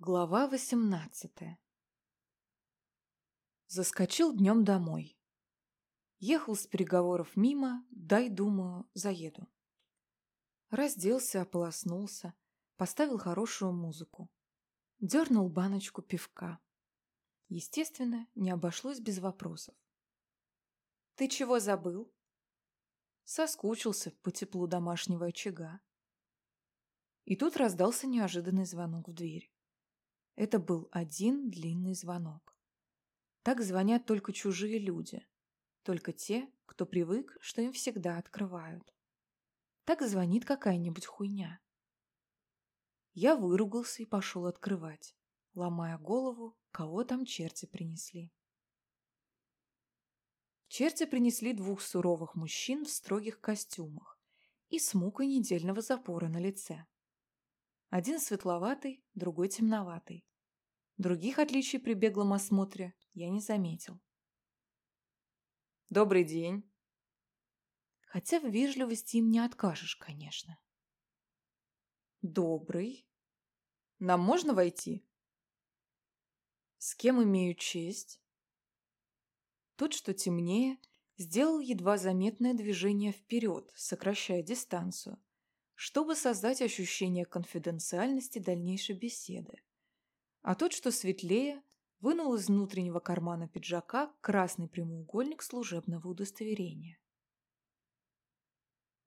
Глава восемнадцатая Заскочил днем домой. Ехал с переговоров мимо, дай, думаю, заеду. Разделся, ополоснулся, поставил хорошую музыку. Дернул баночку пивка. Естественно, не обошлось без вопросов. «Ты чего забыл?» Соскучился по теплу домашнего очага. И тут раздался неожиданный звонок в дверь. Это был один длинный звонок. Так звонят только чужие люди. Только те, кто привык, что им всегда открывают. Так звонит какая-нибудь хуйня. Я выругался и пошел открывать, ломая голову, кого там черти принесли. Черти принесли двух суровых мужчин в строгих костюмах и с недельного запора на лице. Один светловатый, другой темноватый. Других отличий при беглом осмотре я не заметил. «Добрый день!» Хотя в вежливости им не откажешь, конечно. «Добрый. Нам можно войти?» «С кем имею честь?» Тот, что темнее, сделал едва заметное движение вперед, сокращая дистанцию, чтобы создать ощущение конфиденциальности дальнейшей беседы а тот, что светлее, вынул из внутреннего кармана пиджака красный прямоугольник служебного удостоверения.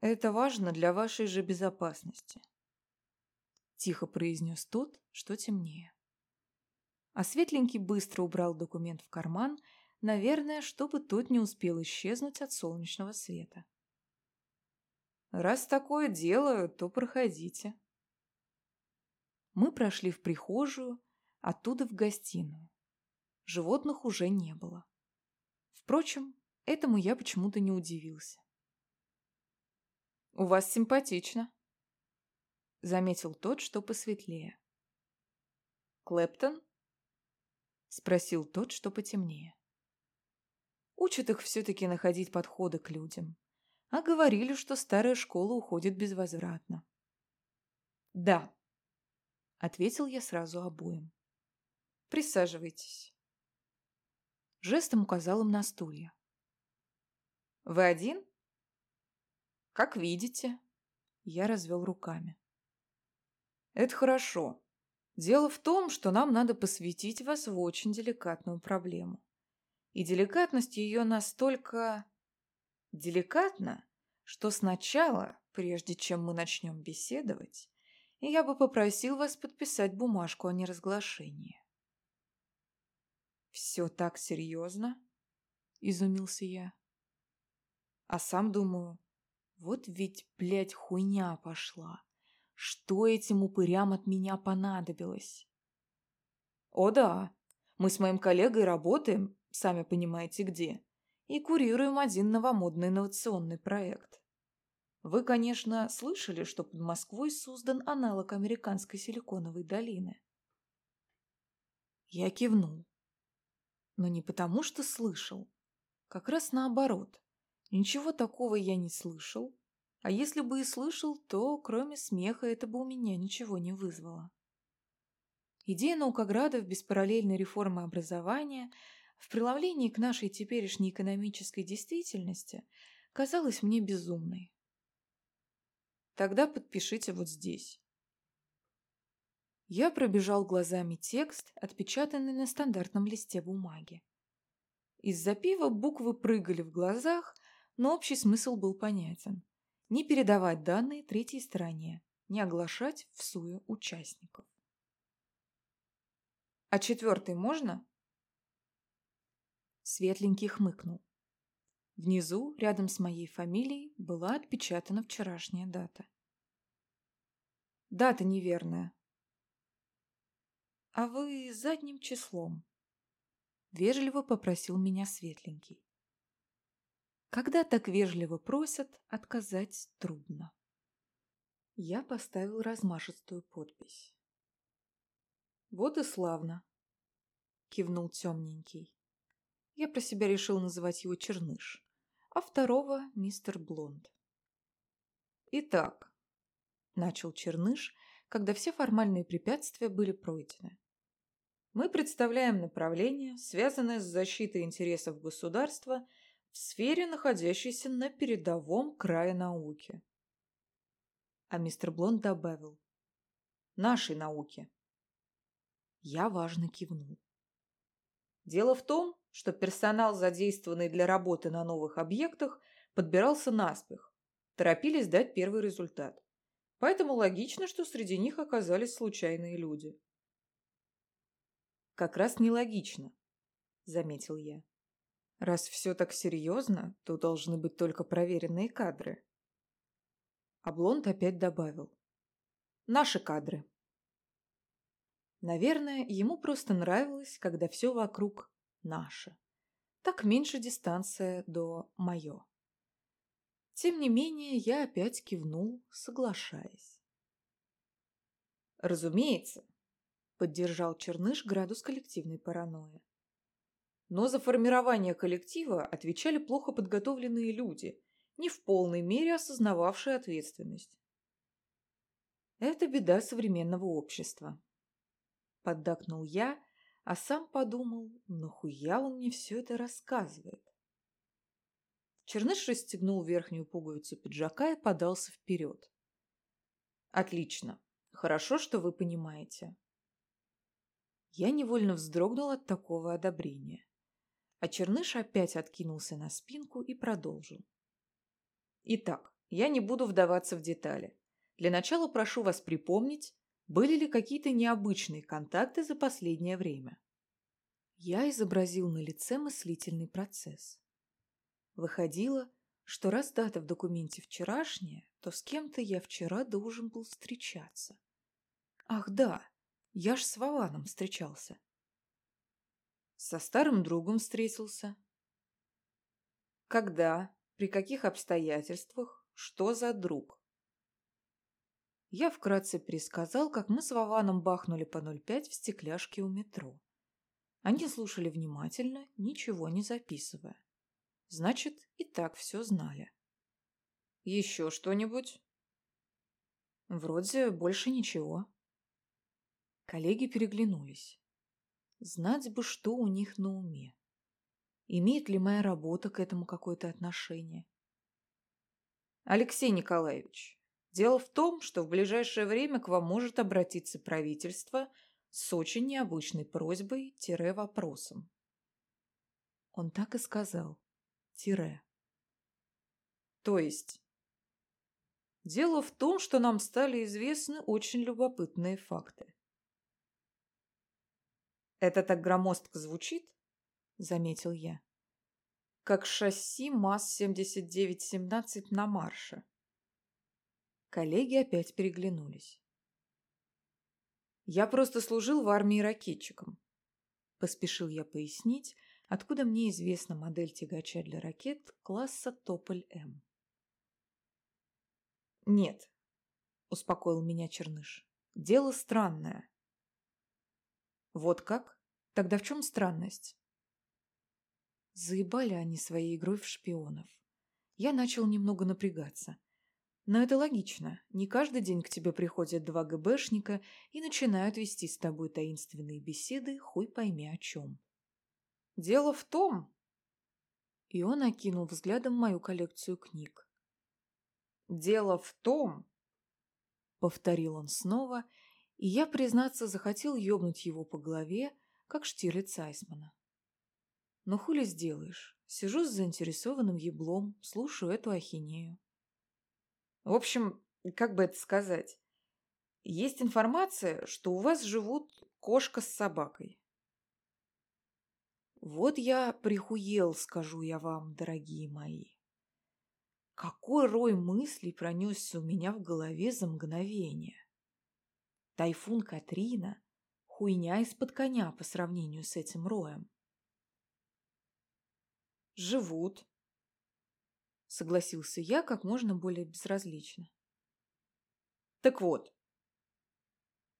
«Это важно для вашей же безопасности», — тихо произнес тот, что темнее. А светленький быстро убрал документ в карман, наверное, чтобы тот не успел исчезнуть от солнечного света. «Раз такое дело, то проходите». Мы прошли в прихожую, оттуда в гостиную. Животных уже не было. Впрочем, этому я почему-то не удивился. «У вас симпатично», — заметил тот, что посветлее. «Клэптон?» — спросил тот, что потемнее. Учат их все-таки находить подходы к людям, а говорили, что старая школа уходит безвозвратно. «Да», — ответил я сразу обоим. Присаживайтесь. Жестом указал им на стулья. Вы один? Как видите. Я развел руками. Это хорошо. Дело в том, что нам надо посвятить вас в очень деликатную проблему. И деликатность ее настолько... деликатна, что сначала, прежде чем мы начнем беседовать, я бы попросил вас подписать бумажку о неразглашении. «Все так серьезно?» – изумился я. А сам думаю, вот ведь, блядь, хуйня пошла. Что этим упырям от меня понадобилось? О да, мы с моим коллегой работаем, сами понимаете где, и курируем один новомодный инновационный проект. Вы, конечно, слышали, что под Москвой создан аналог американской силиконовой долины. Я кивнул. Но не потому, что слышал. Как раз наоборот. Ничего такого я не слышал. А если бы и слышал, то кроме смеха это бы у меня ничего не вызвало. Идея наукограда в беспараллельной реформы образования в преломлении к нашей теперешней экономической действительности казалась мне безумной. Тогда подпишите вот здесь. Я пробежал глазами текст, отпечатанный на стандартном листе бумаги. Из-за пива буквы прыгали в глазах, но общий смысл был понятен. Не передавать данные третьей стороне, не оглашать в суе участников. «А четвертый можно?» Светленький хмыкнул. Внизу, рядом с моей фамилией, была отпечатана вчерашняя дата. «Дата неверная», «А вы задним числом?» Вежливо попросил меня Светленький. Когда так вежливо просят, отказать трудно. Я поставил размашистую подпись. «Вот и славно», — кивнул темненький. Я про себя решил называть его Черныш, а второго — мистер Блонд. «Итак», — начал Черныш, когда все формальные препятствия были пройдены. Мы представляем направление, связанное с защитой интересов государства в сфере, находящейся на передовом крае науки. А мистер Блонд добавил. Нашей науки. Я важно кивнул. Дело в том, что персонал, задействованный для работы на новых объектах, подбирался наспех. Торопились дать первый результат. Поэтому логично, что среди них оказались случайные люди. «Как раз нелогично», — заметил я. «Раз все так серьезно, то должны быть только проверенные кадры». Облонд опять добавил. «Наши кадры». Наверное, ему просто нравилось, когда все вокруг наше. Так меньше дистанция до «моё». Тем не менее, я опять кивнул, соглашаясь. «Разумеется», — поддержал Черныш градус коллективной паранойи. Но за формирование коллектива отвечали плохо подготовленные люди, не в полной мере осознававшие ответственность. Это беда современного общества. Поддакнул я, а сам подумал, нахуя он мне все это рассказывает. Черныш расстегнул верхнюю пуговицу пиджака и подался вперед. «Отлично. Хорошо, что вы понимаете». Я невольно вздрогнул от такого одобрения. А Черныш опять откинулся на спинку и продолжил. «Итак, я не буду вдаваться в детали. Для начала прошу вас припомнить, были ли какие-то необычные контакты за последнее время?» Я изобразил на лице мыслительный процесс. Выходило, что раз дата в документе вчерашняя, то с кем-то я вчера должен был встречаться. Ах да, я ж с Вованом встречался. Со старым другом встретился. Когда, при каких обстоятельствах, что за друг? Я вкратце пересказал, как мы с Вованом бахнули по 0,5 в стекляшке у метро. Они слушали внимательно, ничего не записывая. Значит, и так все знали. Еще что-нибудь? Вроде больше ничего. Коллеги переглянулись. Знать бы, что у них на уме. Имеет ли моя работа к этому какое-то отношение? Алексей Николаевич, дело в том, что в ближайшее время к вам может обратиться правительство с очень необычной просьбой-вопросом. Он так и сказал. Тире. То есть... Дело в том, что нам стали известны очень любопытные факты. «Это так громоздко звучит?» — заметил я. «Как шасси МАЗ-7917 на марше». Коллеги опять переглянулись. «Я просто служил в армии ракетчиком», — поспешил я пояснить, откуда мне известна модель тягача для ракет класса Тополь-М. «Нет», — успокоил меня Черныш, — «дело странное». «Вот как? Тогда в чем странность?» Заебали они своей игрой в шпионов. Я начал немного напрягаться. Но это логично. Не каждый день к тебе приходят два ГБшника и начинают вести с тобой таинственные беседы, хуй пойми о чем. Дело в том...» И он окинул взглядом мою коллекцию книг. «Дело в том...» Повторил он снова, я, признаться, захотел ёбнуть его по голове, как Штирлиц Айсмана. Но хули сделаешь? Сижу с заинтересованным еблом, слушаю эту ахинею. В общем, как бы это сказать? Есть информация, что у вас живут кошка с собакой. Вот я прихуел, скажу я вам, дорогие мои. Какой рой мыслей пронесся у меня в голове за мгновение. Тайфун Катрина — хуйня из-под коня по сравнению с этим роем. «Живут», — согласился я как можно более безразлично. «Так вот».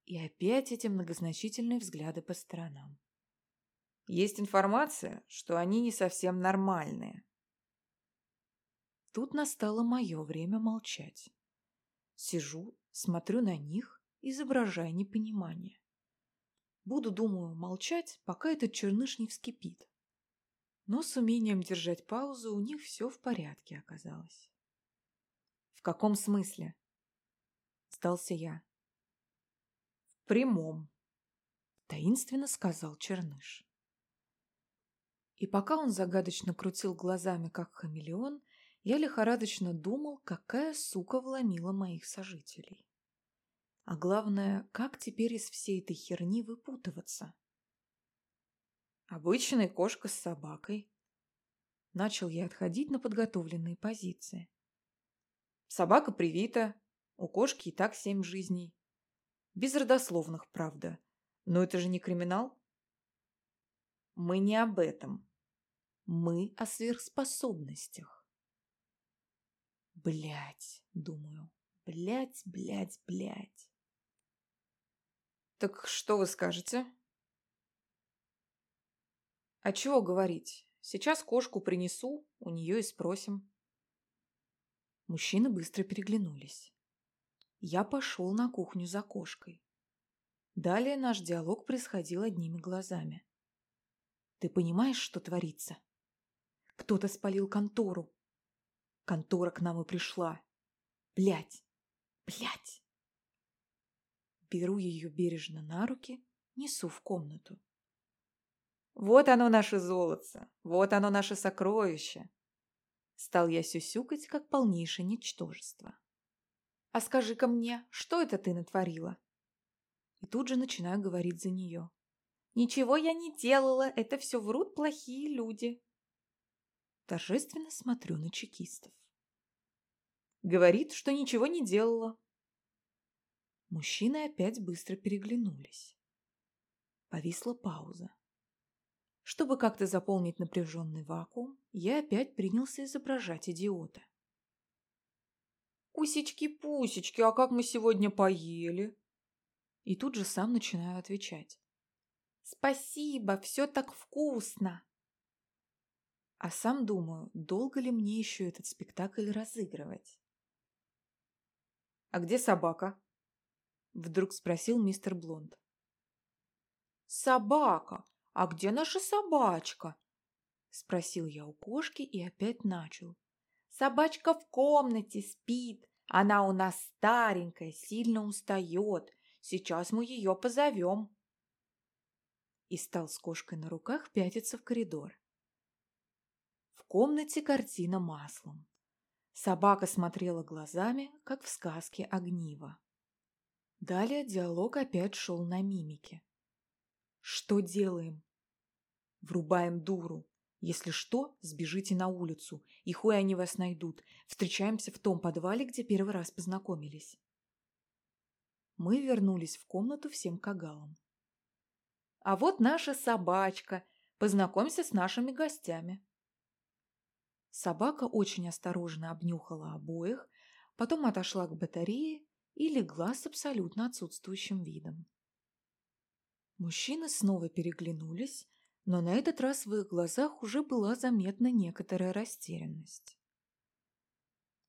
И опять эти многозначительные взгляды по сторонам. Есть информация, что они не совсем нормальные. Тут настало мое время молчать. Сижу, смотрю на них, изображая непонимание. Буду, думаю, молчать, пока этот черныш не вскипит. Но с умением держать паузу у них все в порядке оказалось. «В каком смысле?» – сдался я. «В прямом», – таинственно сказал черныш. И пока он загадочно крутил глазами, как хамелеон, я лихорадочно думал, какая сука вломила моих сожителей. А главное, как теперь из всей этой херни выпутываться? Обычная кошка с собакой. Начал я отходить на подготовленные позиции. Собака привита, у кошки и так семь жизней. Без родословных, правда. Но это же не криминал. Мы не об этом. Мы о сверхспособностях. Блять, думаю. Блять, блять, блять. Так что вы скажете? А чего говорить? Сейчас кошку принесу, у нее и спросим. Мужчины быстро переглянулись. Я пошел на кухню за кошкой. Далее наш диалог происходил одними глазами. Ты понимаешь, что творится? Кто-то спалил контору. Контора к нам и пришла. Блять! Блять! Беру ее бережно на руки, несу в комнату. Вот оно наше золото, вот оно наше сокровище. Стал я сюсюкать, как полнейшее ничтожество. А скажи-ка мне, что это ты натворила? И тут же начинаю говорить за нее. Ничего я не делала, это все врут плохие люди. Торжественно смотрю на чекистов. Говорит, что ничего не делала, Мужчины опять быстро переглянулись. Повисла пауза. Чтобы как-то заполнить напряженный вакуум, я опять принялся изображать идиота. «Усечки-пусечки, а как мы сегодня поели?» И тут же сам начинаю отвечать. «Спасибо, все так вкусно!» А сам думаю, долго ли мне еще этот спектакль разыгрывать. «А где собака?» Вдруг спросил мистер Блонд. «Собака! А где наша собачка?» Спросил я у кошки и опять начал. «Собачка в комнате спит. Она у нас старенькая, сильно устает. Сейчас мы ее позовем». И стал с кошкой на руках пятиться в коридор. В комнате картина маслом. Собака смотрела глазами, как в сказке огнива. Далее диалог опять шел на мимике. Что делаем? Врубаем дуру. Если что, сбежите на улицу, и хуй они вас найдут. Встречаемся в том подвале, где первый раз познакомились. Мы вернулись в комнату всем кагалам. А вот наша собачка. Познакомься с нашими гостями. Собака очень осторожно обнюхала обоих, потом отошла к батарее и легла с абсолютно отсутствующим видом. Мужчины снова переглянулись, но на этот раз в их глазах уже была заметна некоторая растерянность.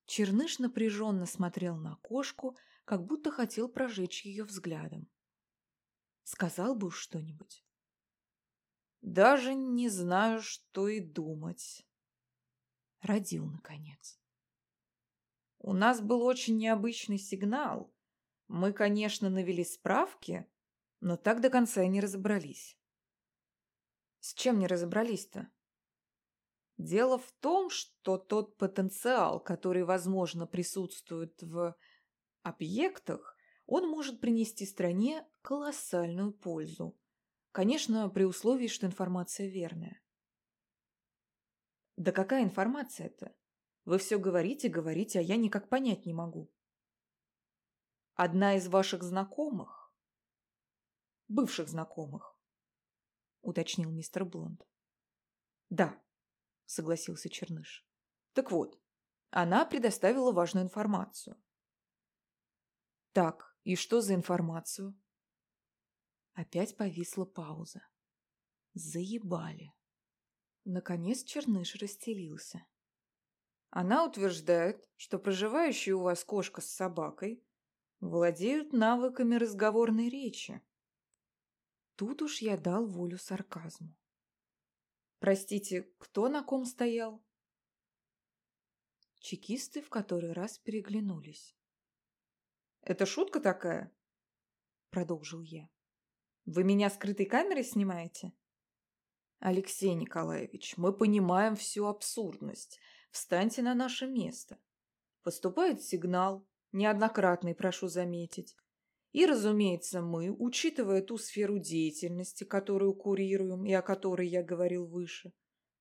Черныш напряженно смотрел на кошку, как будто хотел прожечь ее взглядом. Сказал бы что-нибудь. «Даже не знаю, что и думать», — родил наконец. У нас был очень необычный сигнал. Мы, конечно, навели справки, но так до конца и не разобрались. С чем не разобрались-то? Дело в том, что тот потенциал, который, возможно, присутствует в объектах, он может принести стране колоссальную пользу. Конечно, при условии, что информация верная. Да какая информация это? Вы все говорите, говорите, а я никак понять не могу. Одна из ваших знакомых? Бывших знакомых, уточнил мистер Блонд. Да, согласился Черныш. Так вот, она предоставила важную информацию. Так, и что за информацию? Опять повисла пауза. Заебали. Наконец Черныш расстелился. Она утверждает, что проживающая у вас кошка с собакой владеют навыками разговорной речи. Тут уж я дал волю сарказму. Простите, кто на ком стоял? Чекисты в который раз переглянулись. «Это шутка такая?» Продолжил я. «Вы меня скрытой камерой снимаете?» «Алексей Николаевич, мы понимаем всю абсурдность. Встаньте на наше место. Поступает сигнал, неоднократный, прошу заметить. И, разумеется, мы, учитывая ту сферу деятельности, которую курируем и о которой я говорил выше,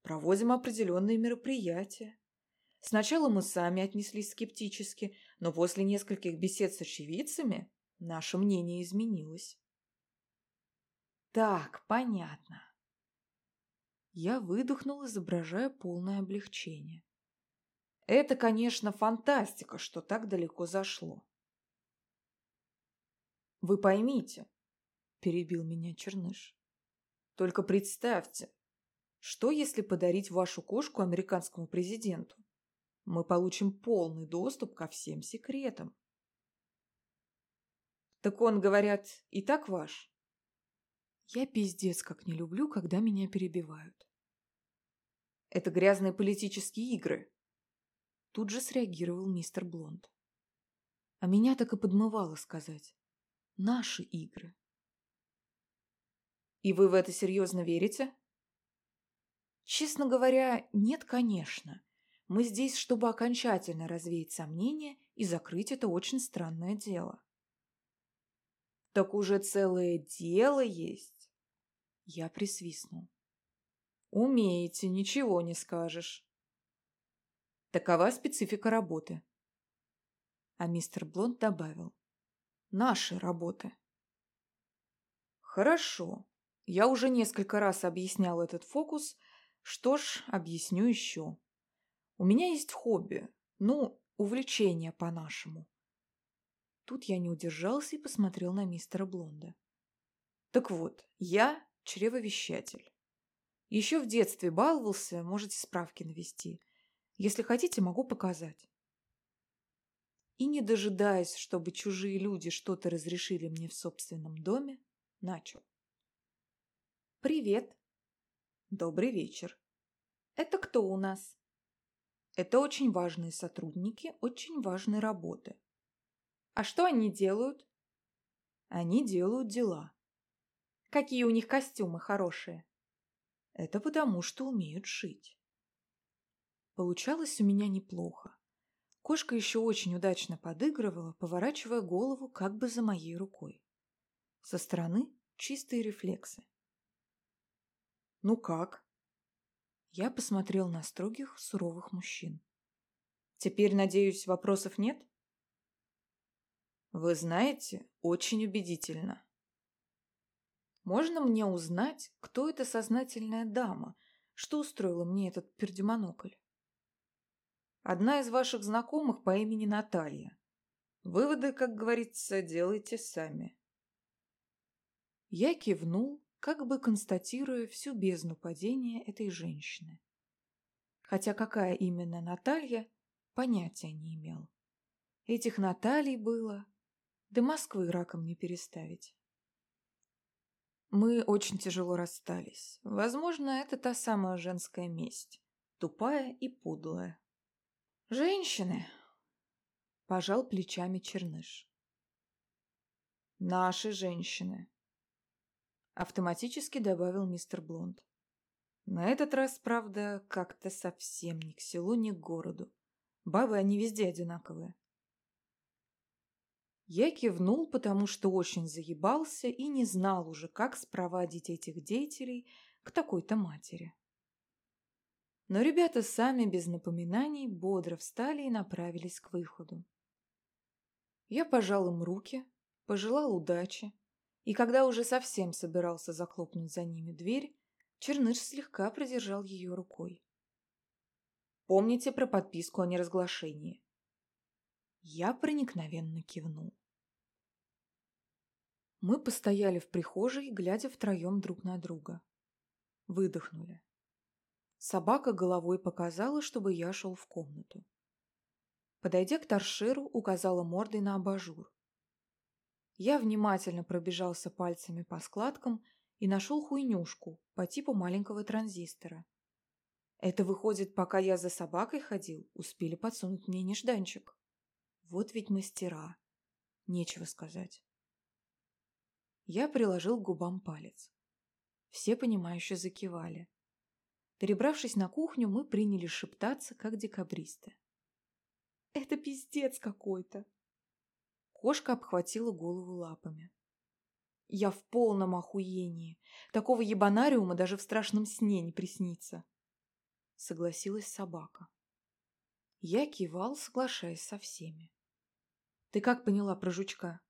проводим определенные мероприятия. Сначала мы сами отнеслись скептически, но после нескольких бесед с очевидцами наше мнение изменилось. Так, понятно. Я выдохнул, изображая полное облегчение. Это, конечно, фантастика, что так далеко зашло. Вы поймите, перебил меня Черныш. Только представьте, что если подарить вашу кошку американскому президенту? мы получим полный доступ ко всем секретам. Так он, говорят, и так ваш? Я пиздец как не люблю, когда меня перебивают. Это грязные политические игры. Тут же среагировал мистер Блонд. А меня так и подмывало сказать. Наши игры. И вы в это серьезно верите? Честно говоря, нет, конечно. Мы здесь, чтобы окончательно развеять сомнения и закрыть это очень странное дело. Так уже целое дело есть. Я присвистнул. Умеете, ничего не скажешь. Такова специфика работы. А мистер Блонд добавил. Наши работы. Хорошо. Я уже несколько раз объяснял этот фокус. Что ж, объясню еще. У меня есть хобби, ну, увлечение по-нашему. Тут я не удержался и посмотрел на мистера Блонда. Так вот, я чревовещатель. Еще в детстве баловался, можете справки навести. Если хотите, могу показать. И не дожидаясь, чтобы чужие люди что-то разрешили мне в собственном доме, начал. Привет. Добрый вечер. Это кто у нас? Это очень важные сотрудники очень важной работы. А что они делают? Они делают дела. Какие у них костюмы хорошие? Это потому, что умеют шить. Получалось у меня неплохо. Кошка еще очень удачно подыгрывала, поворачивая голову как бы за моей рукой. Со стороны чистые рефлексы. «Ну как?» Я посмотрел на строгих, суровых мужчин. Теперь, надеюсь, вопросов нет? Вы знаете, очень убедительно. Можно мне узнать, кто эта сознательная дама, что устроила мне этот пердемонокль? Одна из ваших знакомых по имени Наталья. Выводы, как говорится, делайте сами. Я кивнул, как бы констатируя всю бездну падения этой женщины. Хотя какая именно Наталья, понятия не имел. Этих Наталий было, да Москвы раком не переставить. Мы очень тяжело расстались. Возможно, это та самая женская месть, тупая и подлая. Женщины, пожал плечами Черныш. Наши женщины, Автоматически добавил мистер Блонд. На этот раз, правда, как-то совсем ни к селу, ни к городу. Бабы, они везде одинаковые. Я кивнул, потому что очень заебался и не знал уже, как спровадить этих деятелей к такой-то матери. Но ребята сами без напоминаний бодро встали и направились к выходу. Я пожал им руки, пожелал удачи, и когда уже совсем собирался захлопнуть за ними дверь, Черныш слегка продержал ее рукой. «Помните про подписку о неразглашении?» Я проникновенно кивнул. Мы постояли в прихожей, глядя втроем друг на друга. Выдохнули. Собака головой показала, чтобы я шел в комнату. Подойдя к торшеру, указала мордой на абажур. Я внимательно пробежался пальцами по складкам и нашел хуйнюшку по типу маленького транзистора. Это выходит, пока я за собакой ходил, успели подсунуть мне нежданчик. Вот ведь мастера. Нечего сказать. Я приложил к губам палец. Все понимающе закивали. Перебравшись на кухню, мы приняли шептаться, как декабристы. «Это пиздец какой-то!» Кошка обхватила голову лапами. «Я в полном охуении. Такого ебанариума даже в страшном сне не приснится!» Согласилась собака. Я кивал, соглашаясь со всеми. «Ты как поняла про жучка?»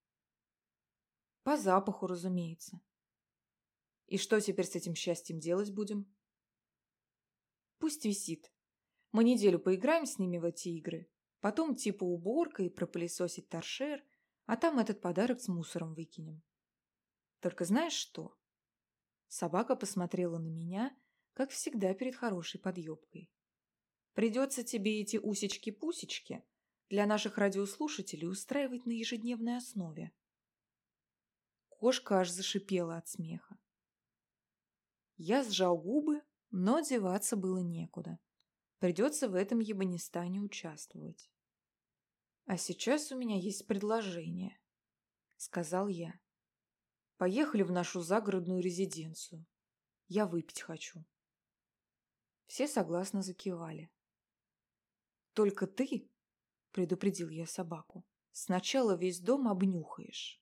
«По запаху, разумеется. И что теперь с этим счастьем делать будем? Пусть висит. Мы неделю поиграем с ними в эти игры. Потом типа уборка и пропылесосить торшер, а там этот подарок с мусором выкинем. Только знаешь что? Собака посмотрела на меня, как всегда перед хорошей подъебкой. Придется тебе эти усечки-пусечки для наших радиослушателей устраивать на ежедневной основе. Кошка аж зашипела от смеха. Я сжал губы, но деваться было некуда. Придется в этом ебанистане участвовать. «А сейчас у меня есть предложение», — сказал я. «Поехали в нашу загородную резиденцию. Я выпить хочу». Все согласно закивали. «Только ты», — предупредил я собаку, — «сначала весь дом обнюхаешь».